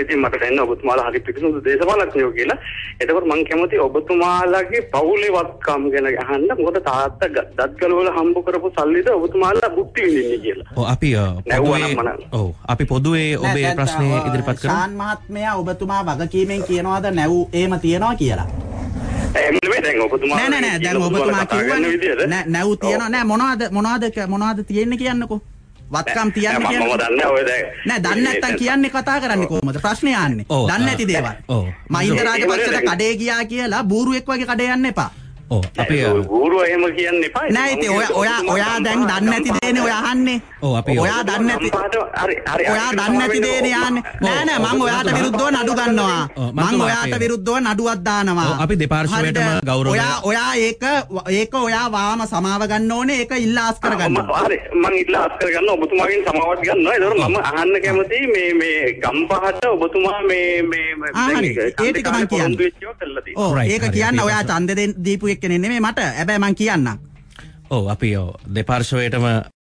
ඉතින් මට දැනෙන ඔබතුමාලා හරි පිරිසුදු දේශපාලඥයෝ කියලා. එතකොට මම කැමති ඔබතුමාලාගේ පවුලේ වත්කම් ගැන අහන්න. මොකද තාත්තා දත් ගලවල හම්බ කරපු සල්ලිද ඔබතුමාලා භුක්ති විඳින්නේ කියලා. ඔව් අපි පොදුවේ ඔව් අපි පොදුවේ ඔබේ ප්‍රශ්නේ ඉදිරිපත් කරමු. ශාන් මහත්මයා ඔබතුමා වගකීමෙන් කියනවාද නැව් එහෙම තියනවා කියලා. නෑ නෑ නෑ දැන් ඔබතුමා කිව්වනේ නෑ නැව් තියනවා නෑ මොනවද මොනවද මොනවද තියෙන්නේ කියන්නකෝ. වත්කම් තියන්න මම කියන්නේ? දන්නේ ඔය දැන් නෑ දන්නේ නැත්තම් කියන්නේ කතා කරන්නේ කොහොමද? ප්‍රශ්නේ ආන්නේ. දන්නේ නැති දේවල්. ඔව්. මහින්ද රාජපක්ෂට. කඩේ ගියා කියලා බූරුවෙක් වගේ කඩේ යන්න එපා අපි අ, ගුරුව එහෙම කියන්න එපා. නෑ ඉතින් ඔයා ඔයා ඔයා දැන් දන්නේ නැති දේනේ ඔයා අහන්නේ ඔව් අපි ඔයා දන්නේ නැති හරි හරි ඔයා දන්නේ නැති දේනේ යන්නේ නෑ නෑ මං ඔයාට විරුද්ධව නඩු ගන්නවා ඔව්, මං මතුමා ඔයාට විරුද්ධව නඩුවක් දානවා ඔව්, අපි දෙපාර්ශ්වයටම? ගෞරවය- ඔයා ඔයා ඒක ඒක ඔයා වාම සමාව ගන්න ඕනේ ඒක ඉල්ලාස් කරගන්න හරි මම ඉල්ලා අත් කරගන්න ඔබතුමාගෙන් සමාවත් ගන්නවා. ඒතකොට මම අහන්න කැමති මේ මේ ගම්පහට ඔබතුමා මේ මේ මේ. ඒ ටික මං කියන්නම්. පොරොන්දු වෙච්ච ඒවා කළා තියෙනවා. ඕ Right, ඒක කියන්න. ඔයා ඡන්ද දීපු එක්කනේ නෙමෙයි මට. හැබැයි මං කියන්නම්. ඔව් අපි ඔව්. දෙපාර්ශ්වයටම